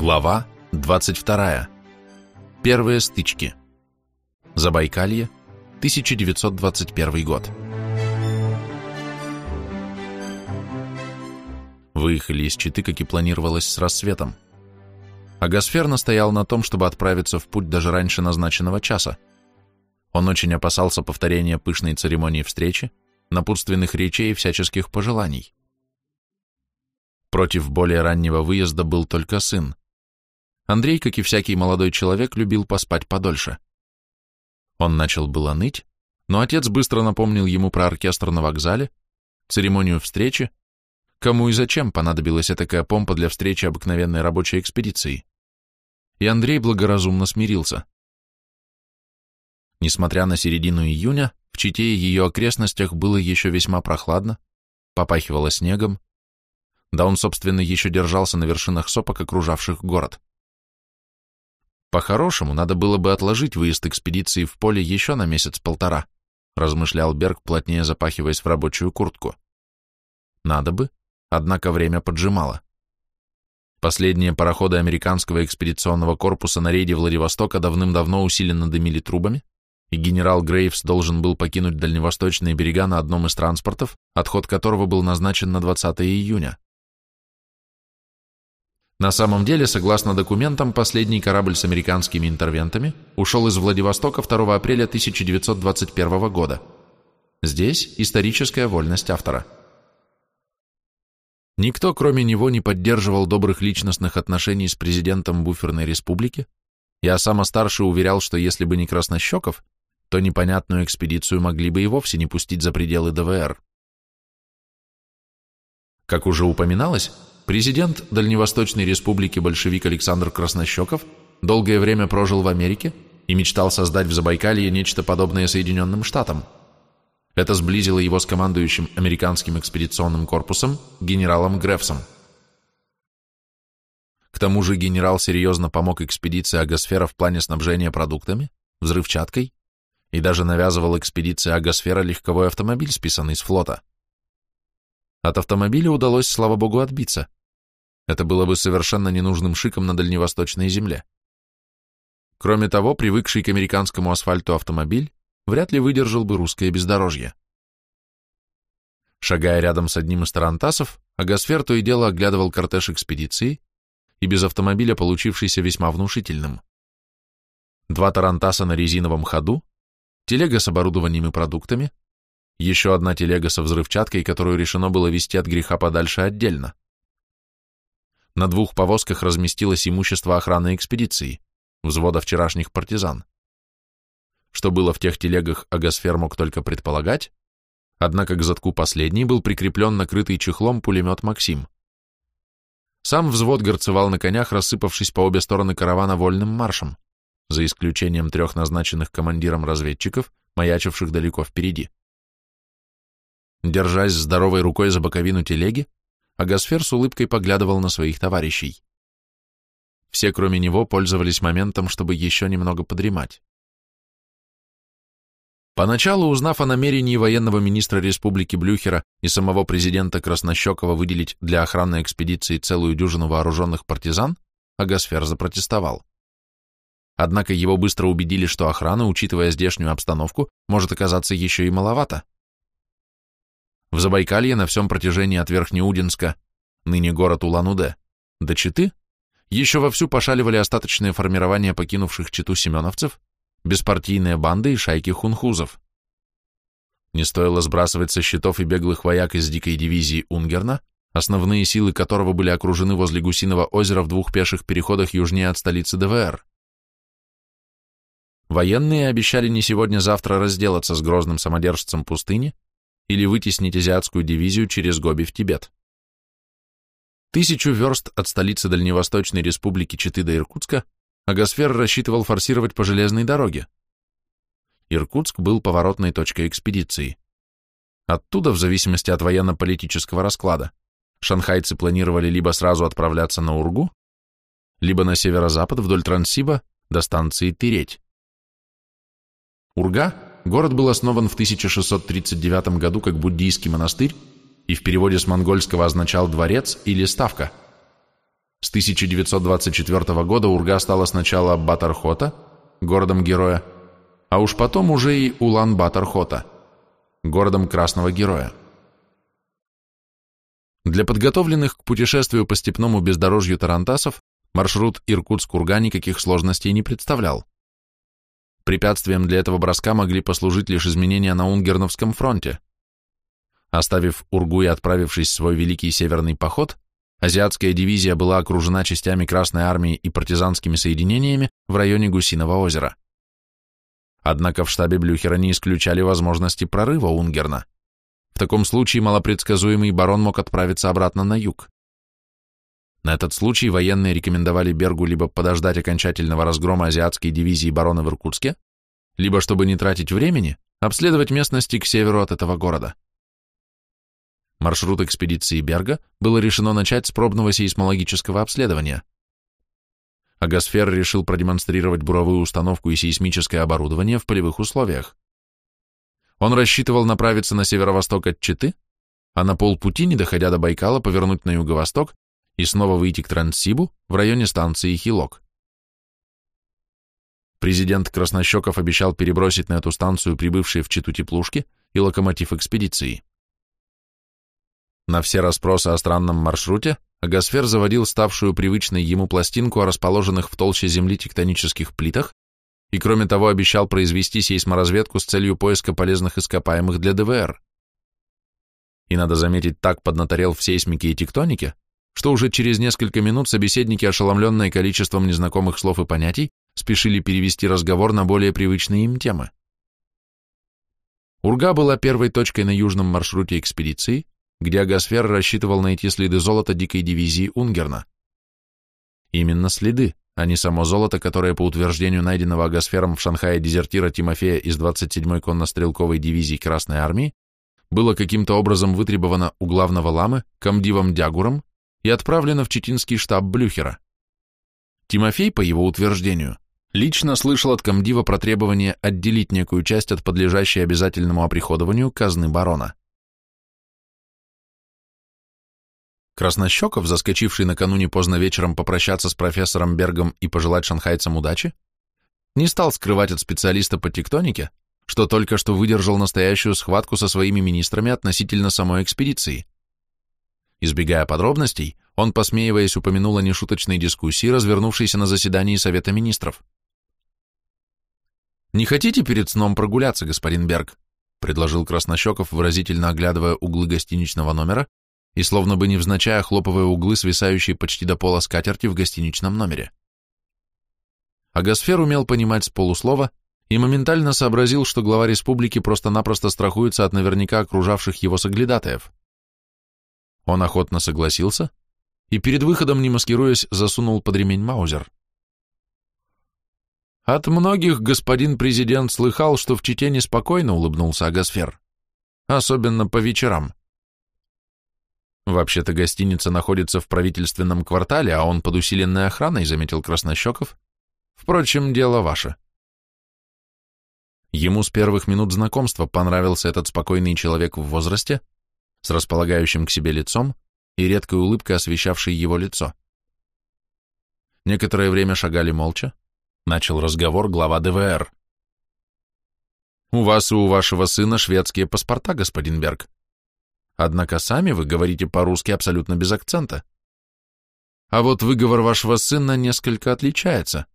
Глава 22. Первые стычки. Забайкалье, 1921 год. Выехали из Читы, как и планировалось, с рассветом. Агасфер настоял на том, чтобы отправиться в путь даже раньше назначенного часа. Он очень опасался повторения пышной церемонии встречи, напутственных речей и всяческих пожеланий. Против более раннего выезда был только сын. Андрей, как и всякий молодой человек, любил поспать подольше. Он начал было ныть, но отец быстро напомнил ему про оркестр на вокзале, церемонию встречи, кому и зачем понадобилась такая помпа для встречи обыкновенной рабочей экспедиции. И Андрей благоразумно смирился. Несмотря на середину июня, в Чите и ее окрестностях было еще весьма прохладно, попахивало снегом, да он, собственно, еще держался на вершинах сопок, окружавших город. По-хорошему, надо было бы отложить выезд экспедиции в поле еще на месяц-полтора, размышлял Берг, плотнее запахиваясь в рабочую куртку. Надо бы, однако время поджимало. Последние пароходы американского экспедиционного корпуса на рейде Владивостока давным-давно усиленно дымили трубами, и генерал Грейвс должен был покинуть дальневосточные берега на одном из транспортов, отход которого был назначен на 20 июня. На самом деле, согласно документам, последний корабль с американскими интервентами ушел из Владивостока 2 апреля 1921 года. Здесь историческая вольность автора. Никто, кроме него, не поддерживал добрых личностных отношений с президентом буферной республики, Я сам старший уверял, что если бы не Краснощеков, то непонятную экспедицию могли бы и вовсе не пустить за пределы ДВР. Как уже упоминалось, Президент Дальневосточной республики большевик Александр Краснощеков долгое время прожил в Америке и мечтал создать в Забайкалье нечто подобное Соединенным Штатам. Это сблизило его с командующим американским экспедиционным корпусом генералом Грефсом. К тому же генерал серьезно помог экспедиции Агосфера в плане снабжения продуктами, взрывчаткой и даже навязывал экспедиции Агосфера легковой автомобиль, списанный с флота. От автомобиля удалось, слава богу, отбиться – это было бы совершенно ненужным шиком на дальневосточной земле. Кроме того, привыкший к американскому асфальту автомобиль вряд ли выдержал бы русское бездорожье. Шагая рядом с одним из тарантасов, Агасфер то и дело оглядывал кортеж экспедиции и без автомобиля получившийся весьма внушительным. Два тарантаса на резиновом ходу, телега с оборудованием и продуктами, еще одна телега со взрывчаткой, которую решено было вести от греха подальше отдельно. На двух повозках разместилось имущество охраны экспедиции, взвода вчерашних партизан. Что было в тех телегах, Агасфер мог только предполагать, однако к задку последней был прикреплен накрытый чехлом пулемет «Максим». Сам взвод горцевал на конях, рассыпавшись по обе стороны каравана вольным маршем, за исключением трех назначенных командиром разведчиков, маячивших далеко впереди. Держась здоровой рукой за боковину телеги, а Гасфер с улыбкой поглядывал на своих товарищей. Все, кроме него, пользовались моментом, чтобы еще немного подремать. Поначалу, узнав о намерении военного министра Республики Блюхера и самого президента Краснощекова выделить для охранной экспедиции целую дюжину вооруженных партизан, Агасфер запротестовал. Однако его быстро убедили, что охрана, учитывая здешнюю обстановку, может оказаться еще и маловато. В Забайкалье на всем протяжении от Верхнеудинска, ныне город Улан-Удэ, до Читы, еще вовсю пошаливали остаточные формирования покинувших Читу семеновцев, беспартийные банды и шайки хунхузов. Не стоило сбрасывать со счетов и беглых вояк из дикой дивизии Унгерна, основные силы которого были окружены возле Гусиного озера в двух пеших переходах южнее от столицы ДВР. Военные обещали не сегодня-завтра разделаться с грозным самодержцем пустыни, или вытеснить азиатскую дивизию через Гоби в Тибет. Тысячу верст от столицы Дальневосточной республики Читы до Иркутска Агасфер рассчитывал форсировать по железной дороге. Иркутск был поворотной точкой экспедиции. Оттуда, в зависимости от военно-политического расклада, шанхайцы планировали либо сразу отправляться на Ургу, либо на северо-запад вдоль Транссиба до станции Тереть. Урга город был основан в 1639 году как буддийский монастырь и в переводе с монгольского означал «дворец» или «ставка». с 1924 года Урга стала сначала Батархота, городом героя, а уж потом уже и Улан-Батархота, городом Красного Героя. Для подготовленных к путешествию по степному бездорожью тарантасов маршрут Иркутск-Урга никаких сложностей не представлял. Препятствием для этого броска могли послужить лишь изменения на Унгерновском фронте. Оставив Ургу и отправившись в свой великий северный поход, азиатская дивизия была окружена частями Красной армии и партизанскими соединениями в районе Гусиного озера. Однако в штабе Блюхера не исключали возможности прорыва Унгерна. В таком случае малопредсказуемый барон мог отправиться обратно на юг. На этот случай военные рекомендовали Бергу либо подождать окончательного разгрома азиатской дивизии барона в Иркутске, либо, чтобы не тратить времени, обследовать местности к северу от этого города. Маршрут экспедиции Берга было решено начать с пробного сейсмологического обследования. Агосфер решил продемонстрировать буровую установку и сейсмическое оборудование в полевых условиях. Он рассчитывал направиться на северо-восток от Читы, а на полпути, не доходя до Байкала, повернуть на юго-восток и снова выйти к Транссибу в районе станции Хилок. Президент Краснощеков обещал перебросить на эту станцию прибывшие в Читу теплушки и локомотив экспедиции. На все расспросы о странном маршруте Агосфер заводил ставшую привычной ему пластинку о расположенных в толще земли тектонических плитах и, кроме того, обещал произвести сейсморазведку с целью поиска полезных ископаемых для ДВР. И, надо заметить, так поднаторел в сейсмике и тектонике, что уже через несколько минут собеседники, ошеломленные количеством незнакомых слов и понятий, спешили перевести разговор на более привычные им темы. Урга была первой точкой на южном маршруте экспедиции, где Агасфер рассчитывал найти следы золота дикой дивизии Унгерна. Именно следы, а не само золото, которое, по утверждению найденного Агасфером в Шанхае дезертира Тимофея из 27-й конно-стрелковой дивизии Красной Армии, было каким-то образом вытребовано у главного ламы, комдивом Дягуром, и отправлено в читинский штаб Блюхера. Тимофей, по его утверждению, лично слышал от комдива про требование отделить некую часть от подлежащей обязательному оприходованию казны барона. Краснощеков, заскочивший накануне поздно вечером попрощаться с профессором Бергом и пожелать шанхайцам удачи, не стал скрывать от специалиста по тектонике, что только что выдержал настоящую схватку со своими министрами относительно самой экспедиции. Избегая подробностей, он, посмеиваясь, упомянул о нешуточной дискуссии, развернувшейся на заседании Совета Министров. «Не хотите перед сном прогуляться, господин Берг?» — предложил Краснощеков, выразительно оглядывая углы гостиничного номера и словно бы невзначай охлопывая углы, свисающие почти до пола скатерти в гостиничном номере. Агосфер умел понимать с полуслова и моментально сообразил, что глава республики просто-напросто страхуется от наверняка окружавших его соглядатаев. Он охотно согласился и перед выходом, не маскируясь, засунул под ремень Маузер. «От многих господин президент слыхал, что в Чите неспокойно», — улыбнулся Агасфер. «Особенно по вечерам». «Вообще-то гостиница находится в правительственном квартале, а он под усиленной охраной», — заметил Краснощеков. «Впрочем, дело ваше». Ему с первых минут знакомства понравился этот спокойный человек в возрасте, с располагающим к себе лицом и редкой улыбкой, освещавшей его лицо. Некоторое время шагали молча. Начал разговор глава ДВР. «У вас и у вашего сына шведские паспорта, господин Берг. Однако сами вы говорите по-русски абсолютно без акцента. А вот выговор вашего сына несколько отличается.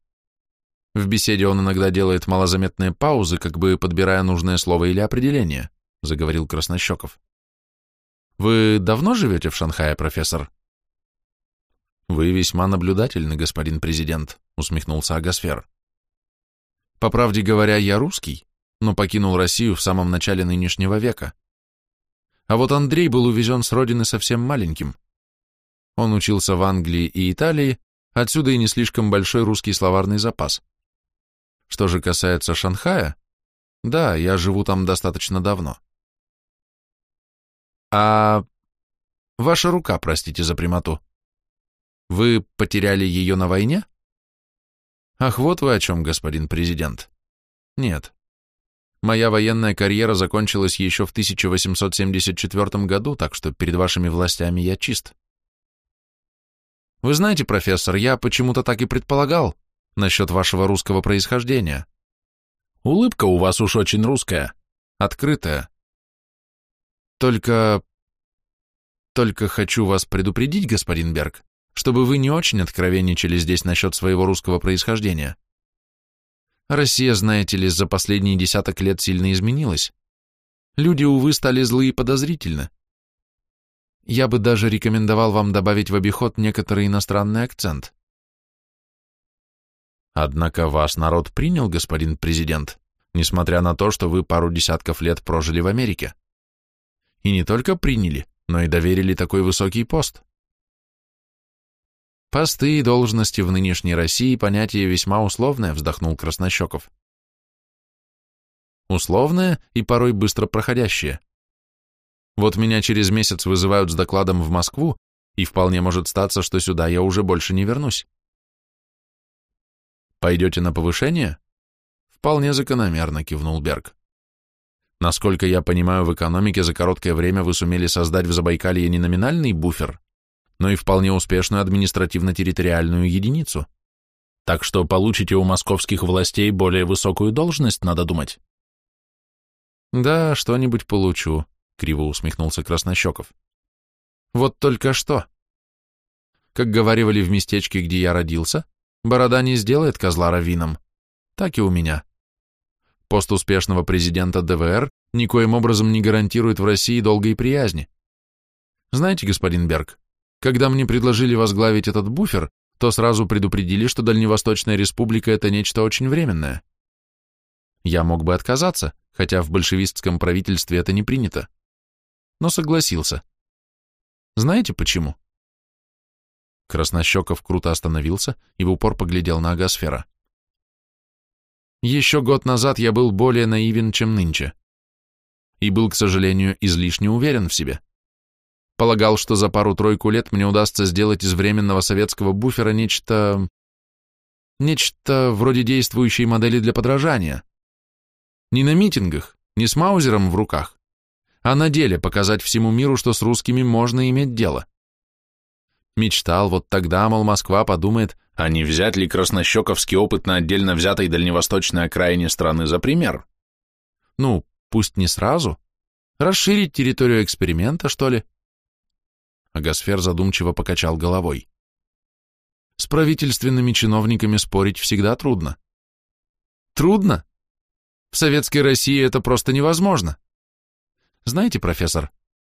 В беседе он иногда делает малозаметные паузы, как бы подбирая нужное слово или определение», — заговорил Краснощеков. Вы давно живете в Шанхае, профессор? Вы весьма наблюдательны, господин президент, усмехнулся Агасфер. По правде говоря, я русский, но покинул Россию в самом начале нынешнего века. А вот Андрей был увезен с родины совсем маленьким. Он учился в Англии и Италии, отсюда и не слишком большой русский словарный запас. Что же касается Шанхая, да, я живу там достаточно давно. А ваша рука, простите за прямоту. Вы потеряли ее на войне? Ах, вот вы о чем, господин президент. Нет. Моя военная карьера закончилась еще в 1874 году, так что перед вашими властями я чист. Вы знаете, профессор, я почему-то так и предполагал насчет вашего русского происхождения. Улыбка у вас уж очень русская, открытая. Только... Только хочу вас предупредить, господин Берг, чтобы вы не очень откровенничали здесь насчет своего русского происхождения. Россия, знаете ли, за последние десяток лет сильно изменилась. Люди, увы, стали злые и подозрительны. Я бы даже рекомендовал вам добавить в обиход некоторый иностранный акцент. Однако вас народ принял, господин президент, несмотря на то, что вы пару десятков лет прожили в Америке. И не только приняли, но и доверили такой высокий пост. Посты и должности в нынешней России понятие весьма условное, вздохнул Краснощеков. Условное и порой быстро проходящее. Вот меня через месяц вызывают с докладом в Москву, и вполне может статься, что сюда я уже больше не вернусь. Пойдете на повышение? Вполне закономерно, кивнул Берг. Насколько я понимаю, в экономике за короткое время вы сумели создать в Забайкалье не номинальный буфер, но и вполне успешную административно-территориальную единицу. Так что получите у московских властей более высокую должность, надо думать. Да, что-нибудь получу, криво усмехнулся Краснощеков. Вот только что. Как говаривали в местечке, где я родился, борода не сделает козла раввином. Так и у меня. Пост успешного президента ДВР никоим образом не гарантирует в России долгой приязни. Знаете, господин Берг, когда мне предложили возглавить этот буфер, то сразу предупредили, что Дальневосточная республика – это нечто очень временное. Я мог бы отказаться, хотя в большевистском правительстве это не принято. Но согласился. Знаете почему? Краснощеков круто остановился и в упор поглядел на Агасфера. Еще год назад я был более наивен, чем нынче. И был, к сожалению, излишне уверен в себе. Полагал, что за пару-тройку лет мне удастся сделать из временного советского буфера нечто... Нечто вроде действующей модели для подражания. Не на митингах, не с маузером в руках, а на деле показать всему миру, что с русскими можно иметь дело. Мечтал, вот тогда, мол, Москва подумает, а не взять ли краснощековский опыт на отдельно взятой дальневосточной окраине страны за пример? Ну, пусть не сразу. Расширить территорию эксперимента, что ли? Агасфер задумчиво покачал головой. С правительственными чиновниками спорить всегда трудно. Трудно? В советской России это просто невозможно. Знаете, профессор,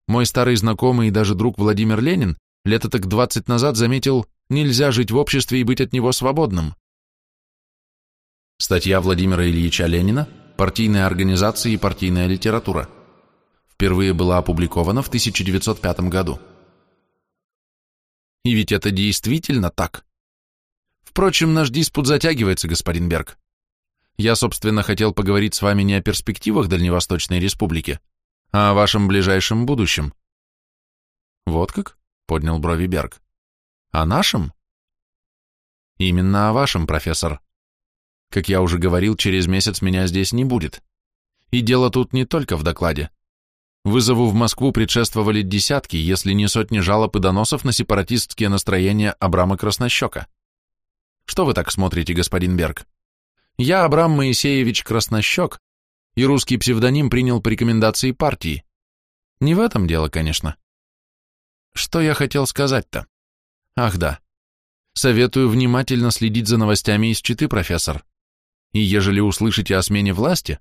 мой старый знакомый и даже друг Владимир Ленин лето так двадцать назад заметил, нельзя жить в обществе и быть от него свободным. Статья Владимира Ильича Ленина «Партийная организация и партийная литература» впервые была опубликована в 1905 году. И ведь это действительно так. Впрочем, наш диспут затягивается, господин Берг. Я, собственно, хотел поговорить с вами не о перспективах Дальневосточной Республики, а о вашем ближайшем будущем. Вот как? Поднял брови Берг. О нашем? Именно о вашем, профессор. Как я уже говорил, через месяц меня здесь не будет. И дело тут не только в докладе. Вызову в Москву предшествовали десятки, если не сотни жалоб и доносов на сепаратистские настроения Абрама Краснощека. Что вы так смотрите, господин Берг? Я Абрам Моисеевич Краснощек, и русский псевдоним принял по рекомендации партии. Не в этом дело, конечно. Что я хотел сказать-то? Ах да. Советую внимательно следить за новостями из Читы, профессор. И ежели услышите о смене власти,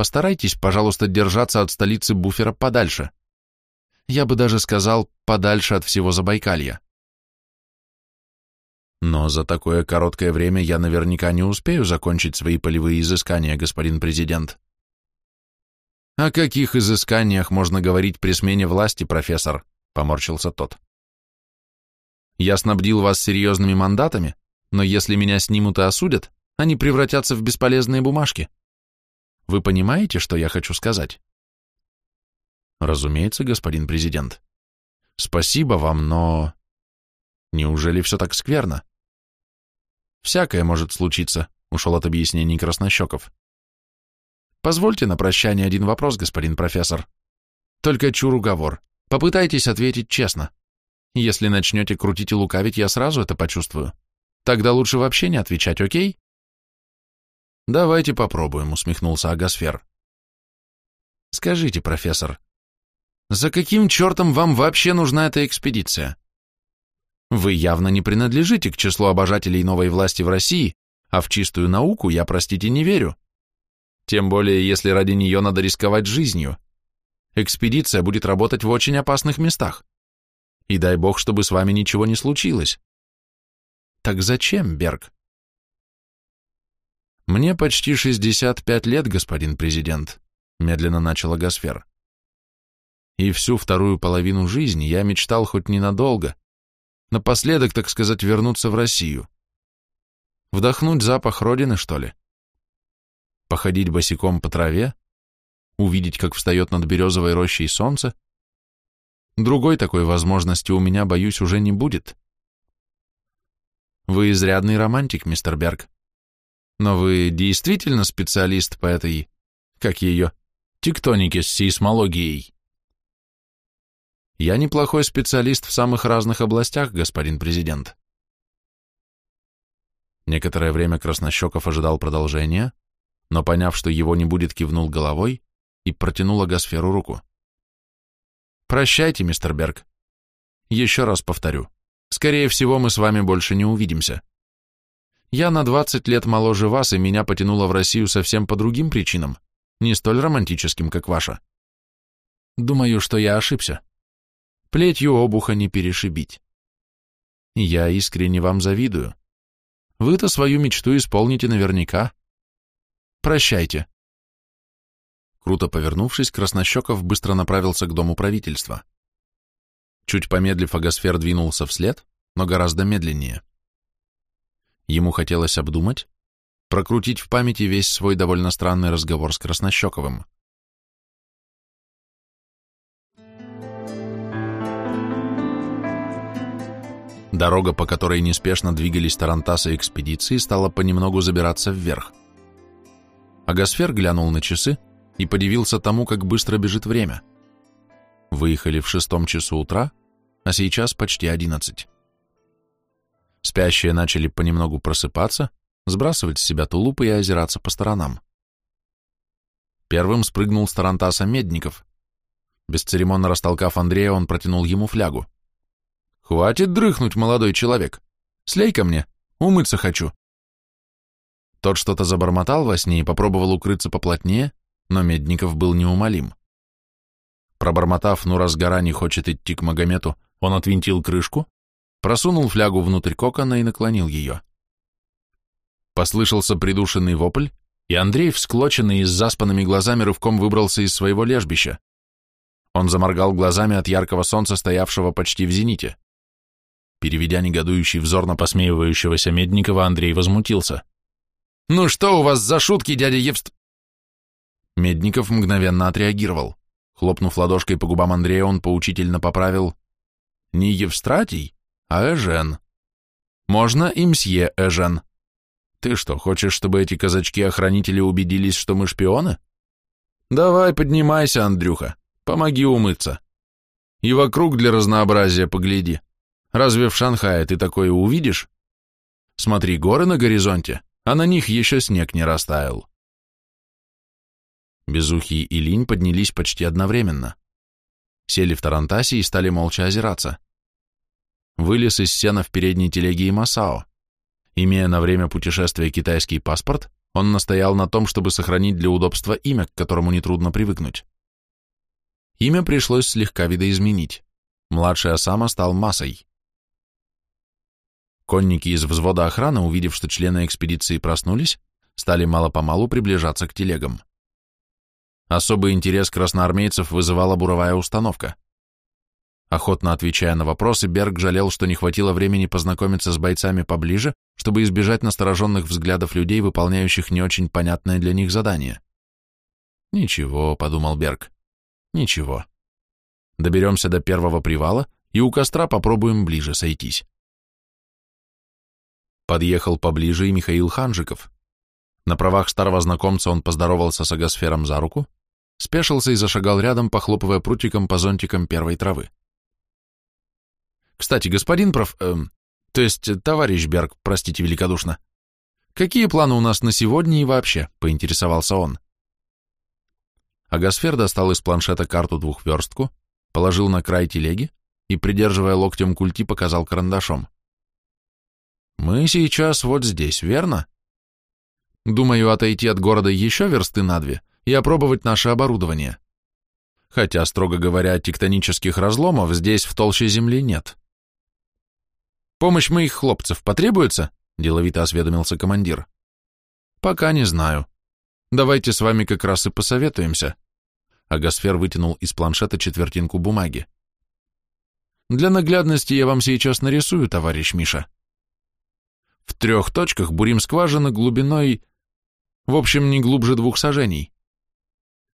Постарайтесь, пожалуйста, держаться от столицы буфера подальше. Я бы даже сказал, подальше от всего Забайкалья. Но за такое короткое время я наверняка не успею закончить свои полевые изыскания, господин президент. О каких изысканиях можно говорить при смене власти, профессор? Поморщился тот. Я снабдил вас серьезными мандатами, но если меня снимут и осудят, они превратятся в бесполезные бумажки. Вы понимаете, что я хочу сказать? Разумеется, господин президент. Спасибо вам, но... Неужели все так скверно? Всякое может случиться, ушел от объяснений Краснощеков. Позвольте на прощание один вопрос, господин профессор. Только чур уговор. Попытайтесь ответить честно. Если начнете крутить и лукавить, я сразу это почувствую. Тогда лучше вообще не отвечать, окей? Давайте попробуем, усмехнулся Агасфер. Скажите, профессор, за каким чертом вам вообще нужна эта экспедиция? Вы явно не принадлежите к числу обожателей новой власти в России, а в чистую науку я, простите, не верю. Тем более, если ради нее надо рисковать жизнью. Экспедиция будет работать в очень опасных местах. И дай бог, чтобы с вами ничего не случилось. Так зачем, Берг? Мне почти 65 лет, господин президент, медленно начала Гасфер. И всю вторую половину жизни я мечтал хоть ненадолго, напоследок, так сказать, вернуться в Россию. Вдохнуть запах Родины, что ли? Походить босиком по траве? Увидеть, как встает над березовой рощей солнце? Другой такой возможности у меня, боюсь, уже не будет. Вы изрядный романтик, мистер Берг. Но вы действительно специалист по этой, как ее, тектонике с сейсмологией? Я неплохой специалист в самых разных областях, господин президент. Некоторое время Краснощеков ожидал продолжения, но, поняв, что его не будет, кивнул головой и протянул Агасферу руку. «Прощайте, мистер Берг. Еще раз повторю, скорее всего, мы с вами больше не увидимся. Я на 20 лет моложе вас, и меня потянуло в Россию совсем по другим причинам, не столь романтическим, как ваша. Думаю, что я ошибся. Плетью обуха не перешибить. Я искренне вам завидую. Вы-то свою мечту исполните наверняка. Прощайте. Круто повернувшись, Краснощеков быстро направился к дому правительства. Чуть помедлив, Агасфер двинулся вслед, но гораздо медленнее. Ему хотелось обдумать, прокрутить в памяти весь свой довольно странный разговор с Краснощековым. Дорога, по которой неспешно двигались Тарантасы экспедиции, стала понемногу забираться вверх. Агасфер глянул на часы и подивился тому, как быстро бежит время. Выехали в шестом часу утра, а сейчас почти одиннадцать. Спящие начали понемногу просыпаться, сбрасывать с себя тулупы и озираться по сторонам. Первым спрыгнул с Тарантаса Медников. Бесцеремонно растолкав Андрея, он протянул ему флягу. «Хватит дрыхнуть, молодой человек! Слей ко мне, умыться хочу!» Тот что-то забормотал во сне и попробовал укрыться поплотнее, но Медников был неумолим. Пробормотав, ну раз гора не хочет идти к Магомету, он отвинтил крышку, просунул флягу внутрь кокона и наклонил ее. Послышался придушенный вопль, и Андрей, всклоченный и с заспанными глазами, рывком выбрался из своего лежбища. Он заморгал глазами от яркого солнца, стоявшего почти в зените. Переведя негодующий взор на посмеивающегося Медникова, Андрей возмутился. «Ну что у вас за шутки, дядя Евст...» Медников мгновенно отреагировал. Хлопнув ладошкой по губам Андрея, он поучительно поправил «Не Евстратий, а Эжен. Можно и мсье Эжен. Ты что, хочешь, чтобы эти казачки-охранители убедились, что мы шпионы? Давай поднимайся, Андрюха, помоги умыться. И вокруг для разнообразия погляди. Разве в Шанхае ты такое увидишь? Смотри, горы на горизонте, а на них еще снег не растаял. Безухий и Линь поднялись почти одновременно. Сели в Тарантасе и стали молча озираться. Вылез из сена в передней телеге и Масао. Имея на время путешествия китайский паспорт, он настоял на том, чтобы сохранить для удобства имя, к которому нетрудно привыкнуть. Имя пришлось слегка видоизменить. Младший Осама стал Масой. Конники из взвода охраны, увидев, что члены экспедиции проснулись, стали мало-помалу приближаться к телегам. Особый интерес красноармейцев вызывала буровая установка. Охотно отвечая на вопросы, Берг жалел, что не хватило времени познакомиться с бойцами поближе, чтобы избежать настороженных взглядов людей, выполняющих не очень понятное для них задание. «Ничего», — подумал Берг, — «ничего. Доберемся до первого привала и у костра попробуем ближе сойтись». Подъехал поближе и Михаил Ханжиков. На правах старого знакомца он поздоровался с агосфером за руку, спешился и зашагал рядом, похлопывая прутиком по зонтикам первой травы. Кстати, господин проф... Э, то есть, товарищ Берг, простите великодушно, какие планы у нас на сегодня и вообще?» — поинтересовался он. Агасфер достал из планшета карту двухверстку, положил на край телеги и, придерживая локтем культи, показал карандашом. «Мы сейчас вот здесь, верно? Думаю, отойти от города еще версты на две и опробовать наше оборудование. Хотя, строго говоря, тектонических разломов здесь в толще земли нет». «Помощь моих хлопцев потребуется?» – деловито осведомился командир. «Пока не знаю. Давайте с вами как раз и посоветуемся. Агасфер вытянул из планшета четвертинку бумаги. Для наглядности я вам сейчас нарисую, товарищ Миша. В трех точках бурим скважины глубиной, в общем, не глубже двух сажений.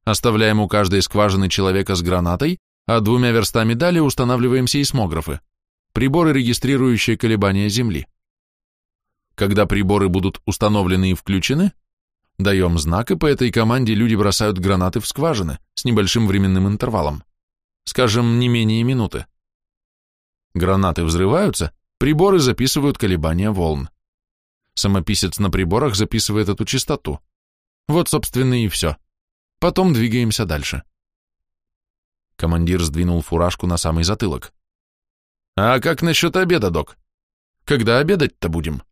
Оставляем у каждой скважины человека с гранатой, а двумя верстами далее устанавливаем сейсмографы, приборы, регистрирующие колебания Земли. Когда приборы будут установлены и включены, Даем знак, и по этой команде люди бросают гранаты в скважины с небольшим временным интервалом. Скажем, не менее минуты. Гранаты взрываются, приборы записывают колебания волн. Самописец на приборах записывает эту частоту. Вот, собственно, и все. Потом двигаемся дальше. Командир сдвинул фуражку на самый затылок. «А как насчет обеда, док? Когда обедать-то будем?»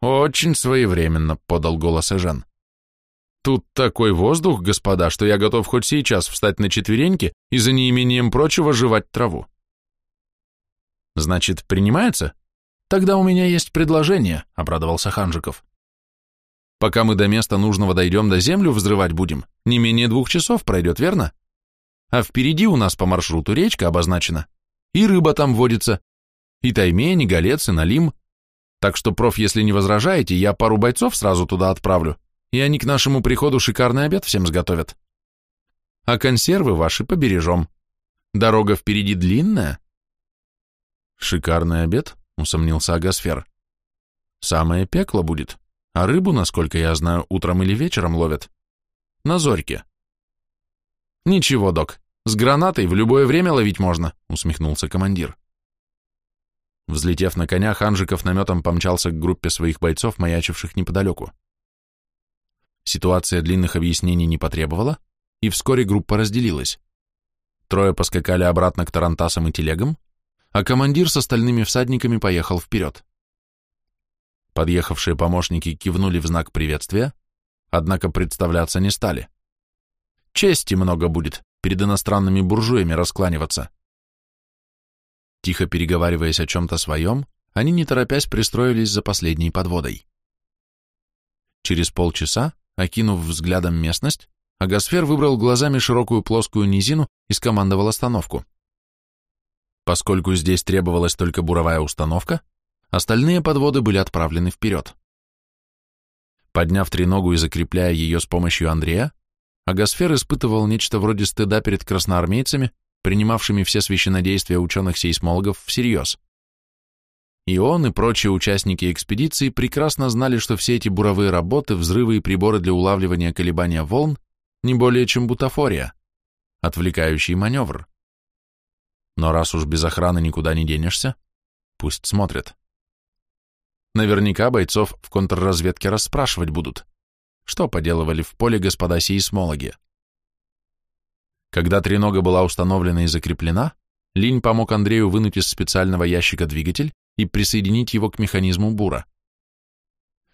«Очень своевременно», — подал голос Эжен. «Тут такой воздух, господа, что я готов хоть сейчас встать на четвереньки и за неимением прочего жевать траву». «Значит, принимается? Тогда у меня есть предложение», — обрадовался Ханжиков. «Пока мы до места нужного дойдем, до землю взрывать будем, не менее двух часов пройдет, верно? А впереди у нас по маршруту речка обозначена, и рыба там водится, и таймень, и голец, и налим, так что, проф, если не возражаете, я пару бойцов сразу туда отправлю, и они к нашему приходу шикарный обед всем сготовят. А консервы ваши побережем. Дорога впереди длинная. Шикарный обед, усомнился Агасфер. Самое пекло будет, а рыбу, насколько я знаю, утром или вечером ловят. На зорьке. Ничего, док, с гранатой в любое время ловить можно, усмехнулся командир. Взлетев на коня, Ханжиков наметом помчался к группе своих бойцов, маячивших неподалеку. Ситуация длинных объяснений не потребовала, и вскоре группа разделилась. Трое поскакали обратно к тарантасам и телегам, а командир с остальными всадниками поехал вперед. Подъехавшие помощники кивнули в знак приветствия, однако представляться не стали. Чести много будет перед иностранными буржуями раскланиваться. Тихо переговариваясь о чем-то своем, они не торопясь пристроились за последней подводой. Через полчаса, окинув взглядом местность, Агасфер выбрал глазами широкую плоскую низину и скомандовал остановку. Поскольку здесь требовалась только буровая установка, остальные подводы были отправлены вперед. Подняв треногу и закрепляя ее с помощью Андрея, Агасфер испытывал нечто вроде стыда перед красноармейцами, принимавшими все священнодействия ученых-сейсмологов всерьез. И он, и прочие участники экспедиции прекрасно знали, что все эти буровые работы, взрывы и приборы для улавливания колебания волн не более чем бутафория, отвлекающий маневр. Но раз уж без охраны никуда не денешься, пусть смотрят. Наверняка бойцов в контрразведке расспрашивать будут, что поделывали в поле господа сейсмологи. Когда тренога была установлена и закреплена, Линь помог Андрею вынуть из специального ящика двигатель и присоединить его к механизму бура.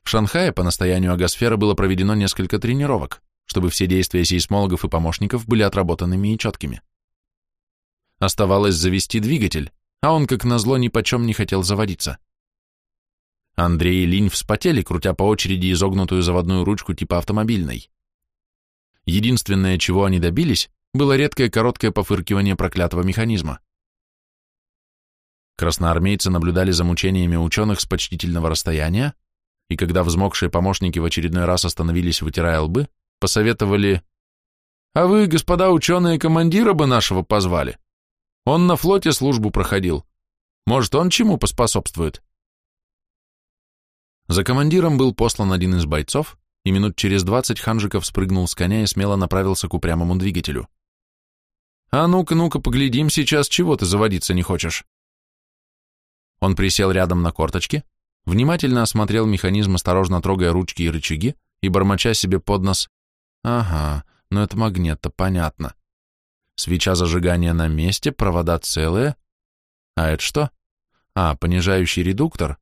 В Шанхае по настоянию Агасфера было проведено несколько тренировок, чтобы все действия сейсмологов и помощников были отработанными и четкими. Оставалось завести двигатель, а он, как назло, ни почем не хотел заводиться. Андрей и Линь вспотели, крутя по очереди изогнутую заводную ручку типа автомобильной. Единственное, чего они добились, было редкое короткое пофыркивание проклятого механизма. Красноармейцы наблюдали за мучениями ученых с почтительного расстояния, и когда взмокшие помощники в очередной раз остановились, вытирая лбы, посоветовали «А вы, господа ученые, командира бы нашего позвали. Он на флоте службу проходил. Может, он чему поспособствует?» За командиром был послан один из бойцов, и минут через двадцать Ханжиков спрыгнул с коня и смело направился к упрямому двигателю. «А ну-ка, ну-ка, поглядим сейчас, чего ты заводиться не хочешь?» Он присел рядом на корточке, внимательно осмотрел механизм, осторожно трогая ручки и рычаги, и бормоча себе под нос «Ага, ну это магнит-то, понятно. Свеча зажигания на месте, провода целые. А это что? А, понижающий редуктор?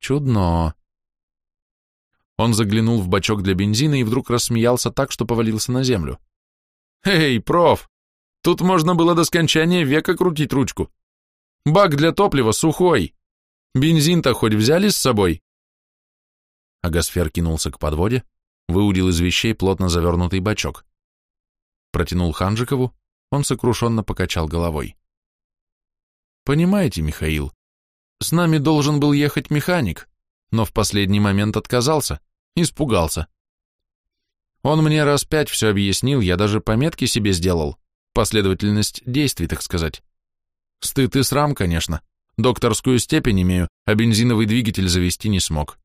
Чудно». Он заглянул в бачок для бензина и вдруг рассмеялся так, что повалился на землю. «Эй, проф, тут можно было до скончания века крутить ручку. Бак для топлива сухой. Бензин-то хоть взяли с собой?» Агасфер кинулся к подводе, выудил из вещей плотно завернутый бачок. Протянул Ханжикову, он сокрушенно покачал головой. «Понимаете, Михаил, с нами должен был ехать механик, но в последний момент отказался, испугался. Он мне раз пять все объяснил, я даже пометки себе сделал, последовательность действий, так сказать. Стыд и срам, конечно. Докторскую степень имею, а бензиновый двигатель завести не смог.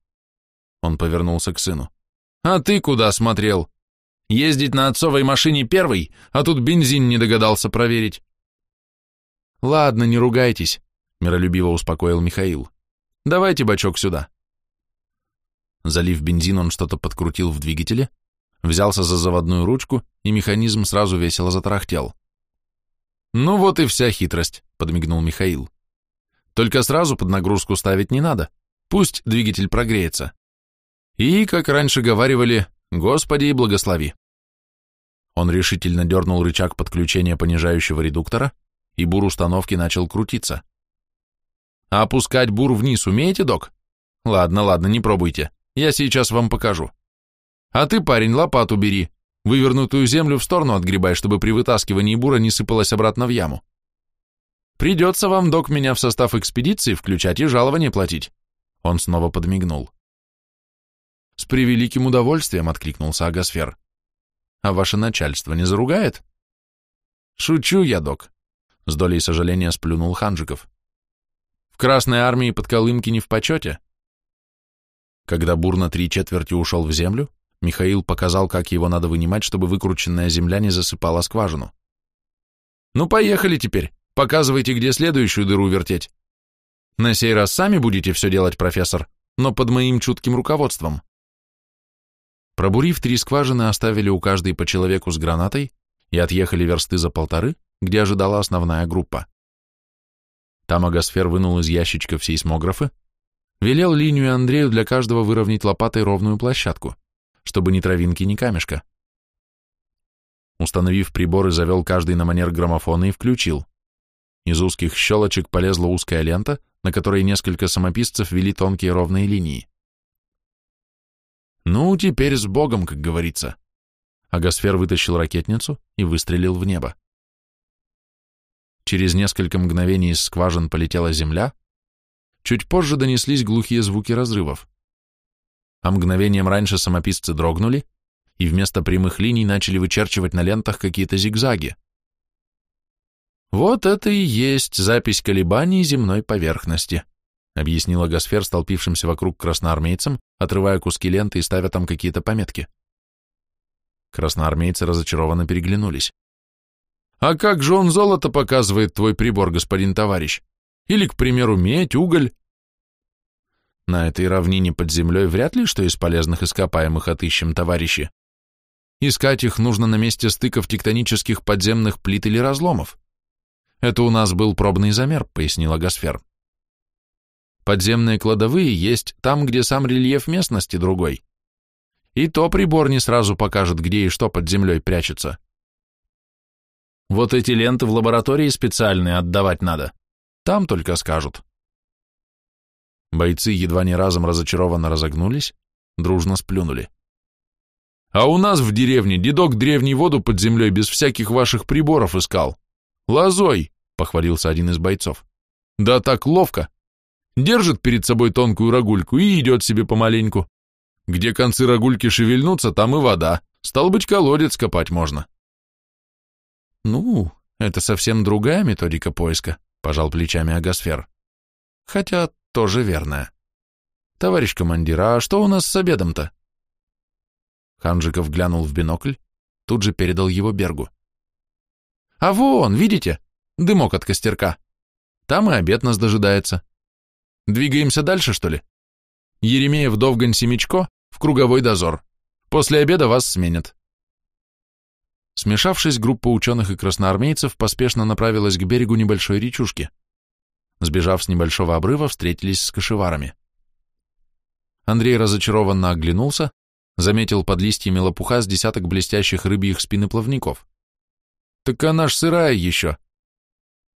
Он повернулся к сыну. А ты куда смотрел? Ездить на отцовой машине первый, а тут бензин не догадался проверить. Ладно, не ругайтесь, миролюбиво успокоил Михаил. Давайте бачок сюда. Залив бензин, он что-то подкрутил в двигателе, взялся за заводную ручку, и механизм сразу весело затарахтел. «Ну вот и вся хитрость», — подмигнул Михаил. «Только сразу под нагрузку ставить не надо. Пусть двигатель прогреется. И, как раньше говаривали, Господи и благослови». Он решительно дернул рычаг подключения понижающего редуктора, и бур установки начал крутиться. «А опускать бур вниз умеете, док? Ладно, ладно, не пробуйте. Я сейчас вам покажу. А ты, парень, лопату бери, вывернутую землю в сторону отгребай, чтобы при вытаскивании бура не сыпалась обратно в яму. Придется вам, док, меня в состав экспедиции включать и жалование платить. Он снова подмигнул. С превеликим удовольствием откликнулся Агасфер. А ваше начальство не заругает? Шучу я, док. С долей сожаления сплюнул Ханжиков. В Красной армии под Колымки не в почете. Когда бур на три четверти ушел в землю, Михаил показал, как его надо вынимать, чтобы выкрученная земля не засыпала скважину. «Ну, поехали теперь. Показывайте, где следующую дыру вертеть. На сей раз сами будете все делать, профессор, но под моим чутким руководством». Пробурив три скважины, оставили у каждой по человеку с гранатой и отъехали версты за полторы, где ожидала основная группа. Там Агосфер вынул из ящичков сейсмографы, Велел линию Андрею для каждого выровнять лопатой ровную площадку, чтобы ни травинки, ни камешка. Установив приборы, завел каждый на манер граммофона и включил. Из узких щелочек полезла узкая лента, на которой несколько самописцев вели тонкие ровные линии. Ну, теперь с Богом, как говорится. Агосфер вытащил ракетницу и выстрелил в небо. Через несколько мгновений из скважин полетела земля, Чуть позже донеслись глухие звуки разрывов. А мгновением раньше самописцы дрогнули и вместо прямых линий начали вычерчивать на лентах какие-то зигзаги. «Вот это и есть запись колебаний земной поверхности», объяснила Гасфер столпившимся вокруг красноармейцам, отрывая куски ленты и ставя там какие-то пометки. Красноармейцы разочарованно переглянулись. «А как же он золото показывает, твой прибор, господин товарищ? Или, к примеру, медь, уголь. На этой равнине под землей вряд ли что из полезных ископаемых отыщем, товарищи. Искать их нужно на месте стыков тектонических подземных плит или разломов. Это у нас был пробный замер, пояснила Гасфер. Подземные кладовые есть там, где сам рельеф местности другой. И то прибор не сразу покажет, где и что под землей прячется. Вот эти ленты в лаборатории специальные отдавать надо. Там только скажут. Бойцы едва не разом разочарованно разогнулись, дружно сплюнули. А у нас в деревне дедок древней воду под землей без всяких ваших приборов искал. Лозой, похвалился один из бойцов. Да так ловко. Держит перед собой тонкую рогульку и идет себе помаленьку. Где концы рогульки шевельнутся, там и вода. Стал быть, колодец копать можно. Ну, это совсем другая методика поиска, пожал плечами Агасфер. Хотя тоже верно. Товарищ командир, а что у нас с обедом-то? Ханжиков глянул в бинокль, тут же передал его Бергу. А вон, видите, дымок от костерка. Там и обед нас дожидается. Двигаемся дальше, что ли? Еремеев, Довгань, Семечко в круговой дозор. После обеда вас сменят. Смешавшись, группа ученых и красноармейцев поспешно направилась к берегу небольшой речушки. Сбежав с небольшого обрыва, встретились с кошеварами. Андрей разочарованно оглянулся, заметил под листьями лопуха с десяток блестящих рыбьих спин и плавников. «Так она ж сырая еще!»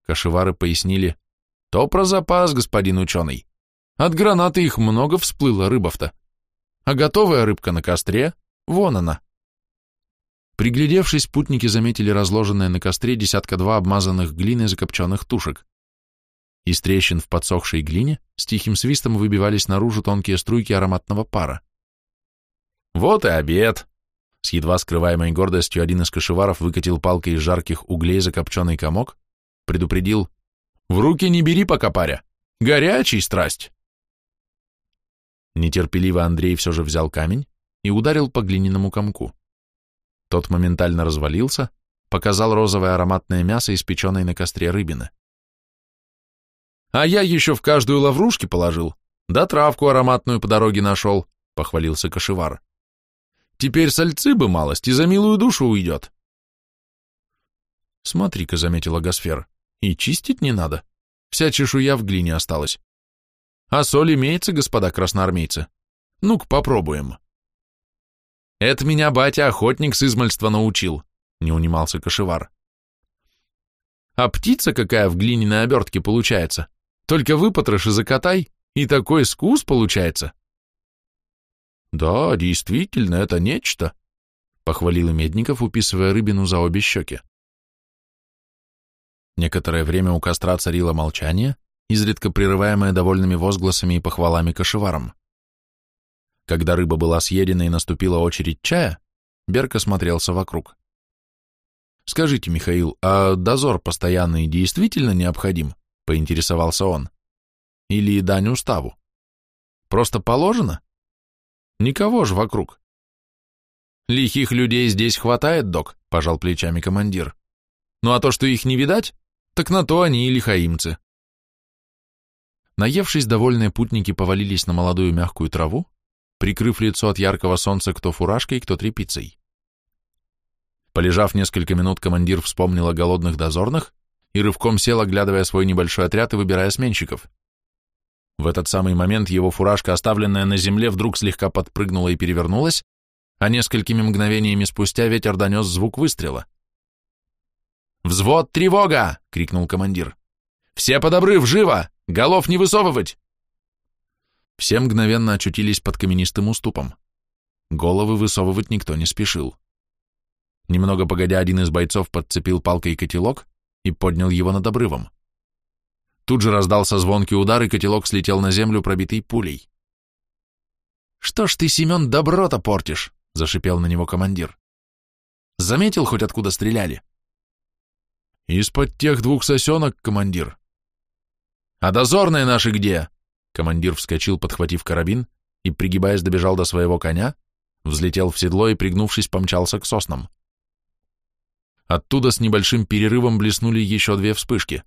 Кошевары пояснили. «То про запас, господин ученый. От гранаты их много всплыло, рыбов-то. А готовая рыбка на костре, вон она». Приглядевшись, путники заметили разложенное на костре десятка-два обмазанных глиной закопченных тушек. Из трещин в подсохшей глине с тихим свистом выбивались наружу тонкие струйки ароматного пара. «Вот и обед!» С едва скрываемой гордостью один из кошеваров выкатил палкой из жарких углей закопченный комок, предупредил «В руки не бери пока, паря! Горячий страсть!» Нетерпеливо Андрей все же взял камень и ударил по глиняному комку. Тот моментально развалился, показал розовое ароматное мясо, испеченное на костре рыбины. «А я еще в каждую лаврушки положил, да травку ароматную по дороге нашел», — похвалился кошевар. «Теперь сальцы бы малость, и за милую душу уйдет». «Смотри-ка», — заметила Гасфер, — «и чистить не надо. Вся чешуя в глине осталась. А соль имеется, господа красноармейцы. Ну-ка, попробуем». Это меня батя-охотник с измальства научил, не унимался кошевар. А птица какая в глиняной обертке получается. Только выпотрошь и закатай, и такой скус получается. Да, действительно, это нечто, похвалил Медников, уписывая рыбину за обе щеки. Некоторое время у костра царило молчание, изредка прерываемое довольными возгласами и похвалами кошеваром. Когда рыба была съедена и наступила очередь чая, Берка смотрелся вокруг. «Скажите, Михаил, а дозор постоянный действительно необходим?» — поинтересовался он. «Или дань уставу? Просто положено? Никого же вокруг». «Лихих людей здесь хватает, док», — пожал плечами командир. «Ну а то, что их не видать, так на то они и лихаимцы». Наевшись, довольные путники повалились на молодую мягкую траву, прикрыв лицо от яркого солнца кто фуражкой, кто тряпицей. Полежав несколько минут, командир вспомнил о голодных дозорных и рывком сел, оглядывая свой небольшой отряд и выбирая сменщиков. В этот самый момент его фуражка, оставленная на земле, вдруг слегка подпрыгнула и перевернулась, а несколькими мгновениями спустя ветер донес звук выстрела. «Взвод, тревога!» — крикнул командир. «Все под обрыв, живо! Голов не высовывать!» Все мгновенно очутились под каменистым уступом. Головы высовывать никто не спешил. Немного погодя, один из бойцов подцепил палкой котелок и поднял его над обрывом. Тут же раздался звонкий удар, и котелок слетел на землю, пробитый пулей. «Что ж ты, Семен, добро-то портишь?» — зашипел на него командир. «Заметил, хоть откуда стреляли?» «Из-под тех двух сосенок, командир». «А дозорные наши где?» Командир вскочил, подхватив карабин, и, пригибаясь, добежал до своего коня, взлетел в седло и, пригнувшись, помчался к соснам. Оттуда с небольшим перерывом блеснули еще две вспышки.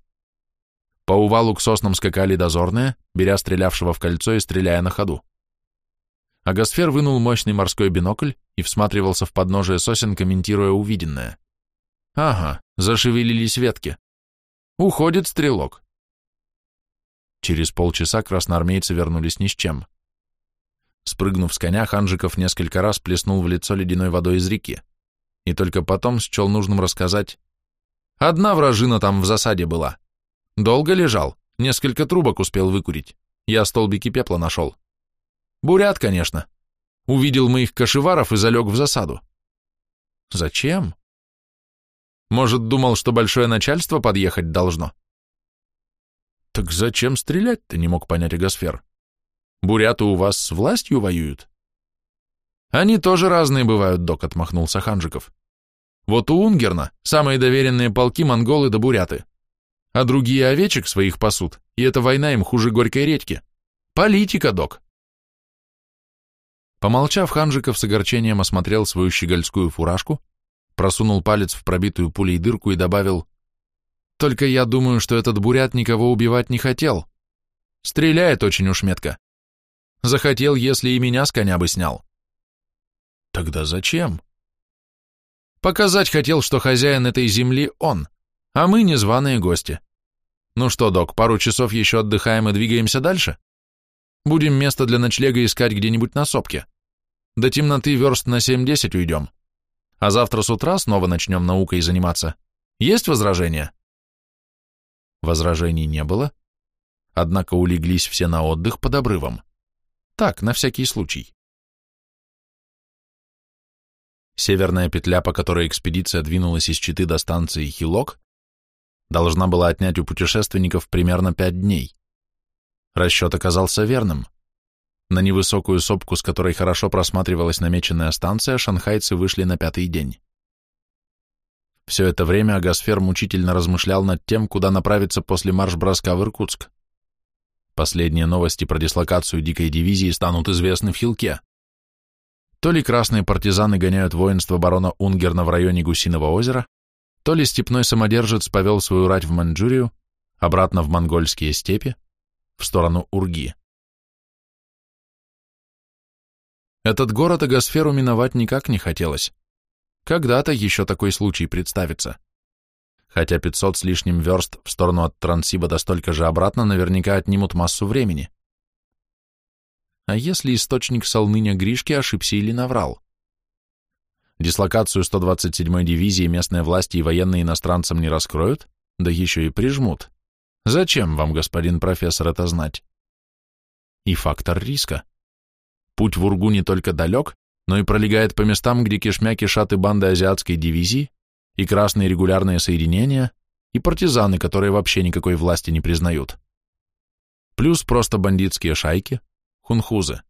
По увалу к соснам скакали дозорные, беря стрелявшего в кольцо и стреляя на ходу. Агасфер вынул мощный морской бинокль и всматривался в подножие сосен, комментируя увиденное. «Ага, зашевелились ветки. Уходит стрелок. Через полчаса красноармейцы вернулись ни с чем. Спрыгнув с коня, Ханжиков несколько раз плеснул в лицо ледяной водой из реки, и только потом счел нужным рассказать. Одна вражина там в засаде была. Долго лежал, несколько трубок успел выкурить. Я столбики пепла нашел. Бурят, конечно. Увидел моих кошеваров и залег в засаду. Зачем? Может, думал, что большое начальство подъехать должно? Так зачем стрелять-то, не мог понять Агасфер. Буряты у вас с властью воюют? Они тоже разные бывают, док, отмахнулся Ханжиков. Вот у Унгерна самые доверенные полки монголы да буряты. А другие овечек своих пасут, и эта война им хуже горькой редьки. Политика, док. Помолчав, Ханжиков с огорчением осмотрел свою щегольскую фуражку, просунул палец в пробитую пулей дырку и добавил, только я думаю, что этот бурят никого убивать не хотел. Стреляет очень уж метко. Захотел, если и меня с коня бы снял. Тогда зачем? Показать хотел, что хозяин этой земли он, а мы незваные гости. Ну что, док, пару часов еще отдыхаем и двигаемся дальше? Будем место для ночлега искать где-нибудь на сопке. До темноты верст на 7-10 уйдем. А завтра с утра снова начнем наукой заниматься. Есть возражения? Возражений не было, однако улеглись все на отдых под обрывом. Так, на всякий случай. Северная петля, по которой экспедиция двинулась из Читы до станции Хилок, должна была отнять у путешественников примерно пять дней. Расчет оказался верным. На невысокую сопку, с которой хорошо просматривалась намеченная станция, шанхайцы вышли на пятый день. Все это время Агасфер мучительно размышлял над тем, куда направиться после марш-броска в Иркутск. Последние новости про дислокацию дикой дивизии станут известны в Хилке. То ли красные партизаны гоняют воинство барона Унгерна в районе Гусиного озера, то ли степной самодержец повел свою рать в Маньчжурию, обратно в монгольские степи, в сторону Урги. Этот город Агосферу миновать никак не хотелось. Когда-то еще такой случай представится. Хотя 500 с лишним верст в сторону от Транссиба до столько же обратно наверняка отнимут массу времени. А если источник Солныня Гришки ошибся или наврал? Дислокацию 127-й дивизии местные власти и военные иностранцам не раскроют, да еще и прижмут. Зачем вам, господин профессор, это знать? И фактор риска. Путь в Ургу не только далек, но и пролегает по местам, где кишмя кишат и банды азиатской дивизии, и красные регулярные соединения, и партизаны, которые вообще никакой власти не признают. Плюс просто бандитские шайки, хунхузы.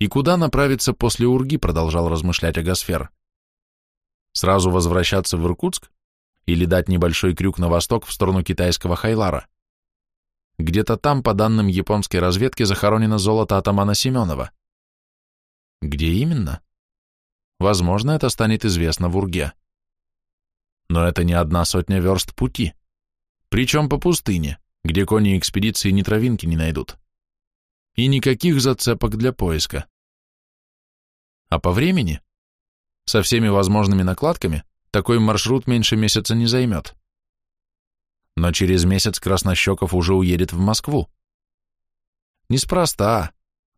И куда направиться после Урги, продолжал размышлять Агасфер. Сразу возвращаться в Иркутск или дать небольшой крюк на восток в сторону китайского Хайлара? Где-то там, по данным японской разведки, захоронено золото атамана Семенова. Где именно? Возможно, это станет известно в Урге. Но это не одна сотня верст пути. Причем по пустыне, где кони экспедиции ни травинки не найдут и никаких зацепок для поиска. А по времени? Со всеми возможными накладками такой маршрут меньше месяца не займет. Но через месяц Краснощеков уже уедет в Москву. Неспроста,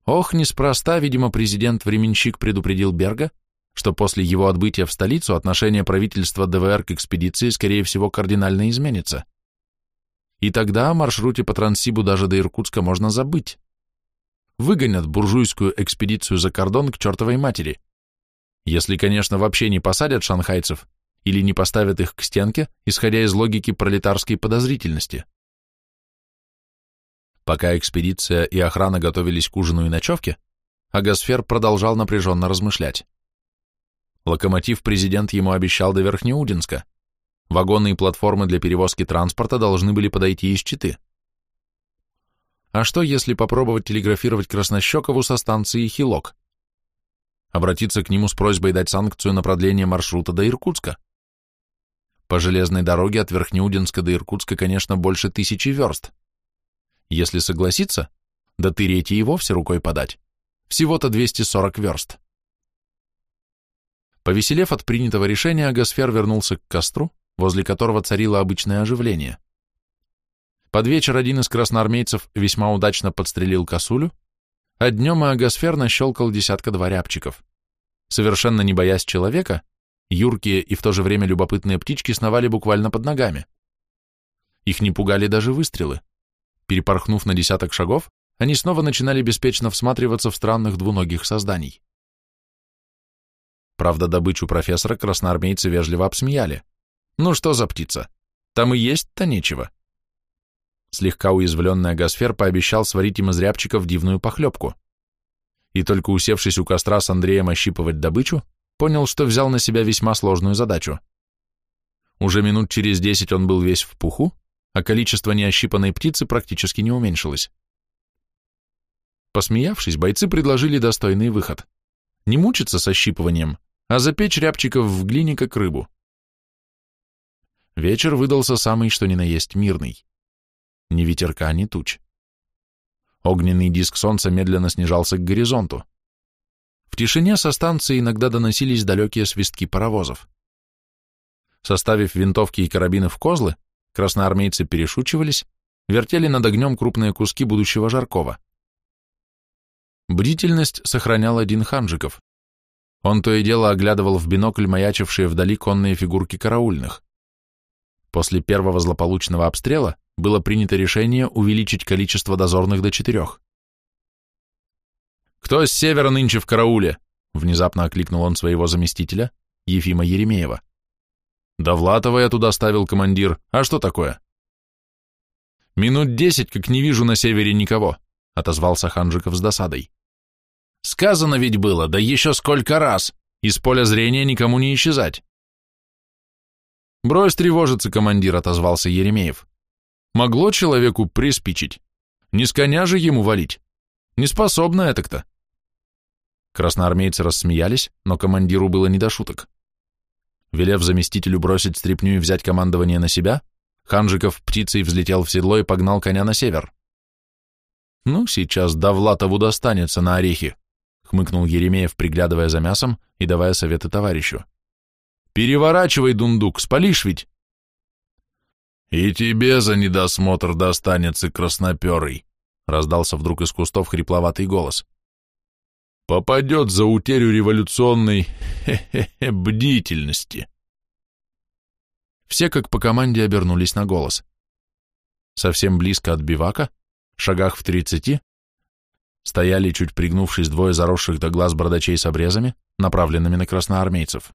ох, неспроста, видимо, президент-временщик предупредил Берга, что после его отбытия в столицу отношение правительства ДВР к экспедиции, скорее всего, кардинально изменится. И тогда о маршруте по Транссибу даже до Иркутска можно забыть выгонят буржуйскую экспедицию за кордон к чертовой матери. Если, конечно, вообще не посадят шанхайцев или не поставят их к стенке, исходя из логики пролетарской подозрительности. Пока экспедиция и охрана готовились к ужину и ночевке, Агасфер продолжал напряженно размышлять. Локомотив президент ему обещал до Верхнеудинска. Вагоны и платформы для перевозки транспорта должны были подойти из Читы. А что, если попробовать телеграфировать Краснощекову со станции Хилок? Обратиться к нему с просьбой дать санкцию на продление маршрута до Иркутска? По железной дороге от Верхнеудинска до Иркутска, конечно, больше тысячи верст. Если согласиться, до Тырети и вовсе рукой подать. Всего-то 240 верст. Повеселев от принятого решения, Агасфер вернулся к костру, возле которого царило обычное оживление. Под вечер один из красноармейцев весьма удачно подстрелил косулю, а днем Агасфер нащелкал десятка-два рябчиков. Совершенно не боясь человека, юркие и в то же время любопытные птички сновали буквально под ногами. Их не пугали даже выстрелы. Перепорхнув на десяток шагов, они снова начинали беспечно всматриваться в странных двуногих созданий. Правда, добычу профессора красноармейцы вежливо обсмеяли. Ну что за птица? Там и есть-то нечего. Слегка уязвленный Агасфер пообещал сварить им из рябчиков дивную похлебку. И только усевшись у костра с Андреем ощипывать добычу, понял, что взял на себя весьма сложную задачу. Уже минут через десять он был весь в пуху, а количество неощипанной птицы практически не уменьшилось. Посмеявшись, бойцы предложили достойный выход. Не мучиться с ощипыванием, а запечь рябчиков в глине, как рыбу. Вечер выдался самый что ни на есть мирный. Ни ветерка, ни туч. Огненный диск солнца медленно снижался к горизонту. В тишине со станции иногда доносились далекие свистки паровозов. Составив винтовки и карабины в козлы, красноармейцы перешучивались, вертели над огнем крупные куски будущего жаркова. Бдительность сохранял один Ханжиков. Он то и дело оглядывал в бинокль маячившие вдали конные фигурки караульных. После первого злополучного обстрела было принято решение увеличить количество дозорных до четырех. «Кто с севера нынче в карауле?» — внезапно окликнул он своего заместителя, Ефима Еремеева. «Довлатова я туда ставил, командир. А что такое?» «Минут десять, как не вижу на севере никого», — отозвался Ханжиков с досадой. «Сказано ведь было, да еще сколько раз! Из поля зрения никому не исчезать!» «Брось тревожиться, командир», — отозвался Еремеев. «Могло человеку приспичить. Не с коня же ему валить. Неспособно это-то». Красноармейцы рассмеялись, но командиру было не до шуток. Велев заместителю бросить стряпню и взять командование на себя, Ханжиков птицей взлетел в седло и погнал коня на север. «Ну, сейчас Довлатову достанется на орехи», — хмыкнул Еремеев, приглядывая за мясом и давая советы товарищу. «Переворачивай, дундук, спалишь ведь?» «И тебе за недосмотр достанется, красноперый», — раздался вдруг из кустов хрипловатый голос. «Попадет за утерю революционной хе -хе -хе, бдительности». Все как по команде обернулись на голос. Совсем близко от бивака, шагах в тридцати, стояли, чуть пригнувшись, двое заросших до глаз бородачей с обрезами, направленными на красноармейцев.